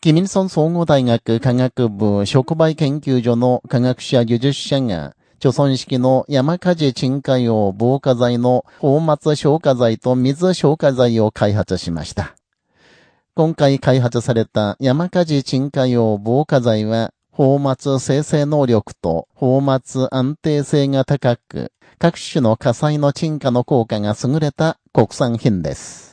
キミルソン総合大学科学部触媒研究所の科学者技術者が、貯村式の山火事沈下用防火剤の放末消火剤と水消火剤を開発しました。今回開発された山火事沈下用防火剤は、放末生成能力と放末安定性が高く、各種の火災の沈下の効果が優れた国産品です。